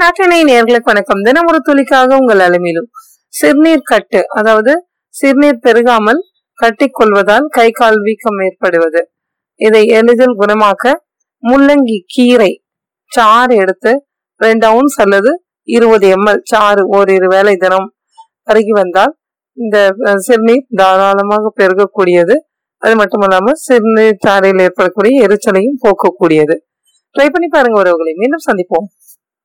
நாட்டினை நேர்களுக்கு வணக்கம். தினம் ஒரு துளிக்காக உங்கள் அலுமையிலும். சிறுநீர் கட்டு அதாவது சிறுநீர் பெருகாமல் கட்டிக்கொள்வதால் கை கால் வீக்கம் ஏற்படுவது. இதை எளிதில் குணமாக்க முள்ளங்கி கீரை சாறு எடுத்து ரெண்டு அவுன்ஸ் அல்லது இருபது எம்எல் சாறு ஓரிரு வேளை தினம் பருகி வந்தால் இந்த சிறுநீர் தாராளமாக பெருகக்கூடியது. அது மட்டும் சிறுநீர் சாறையில் ஏற்படக்கூடிய எரிச்சலையும் போக்கக்கூடியது. ட்ரை பண்ணி பாருங்க உறவுகளை. மீண்டும் சந்திப்போம்.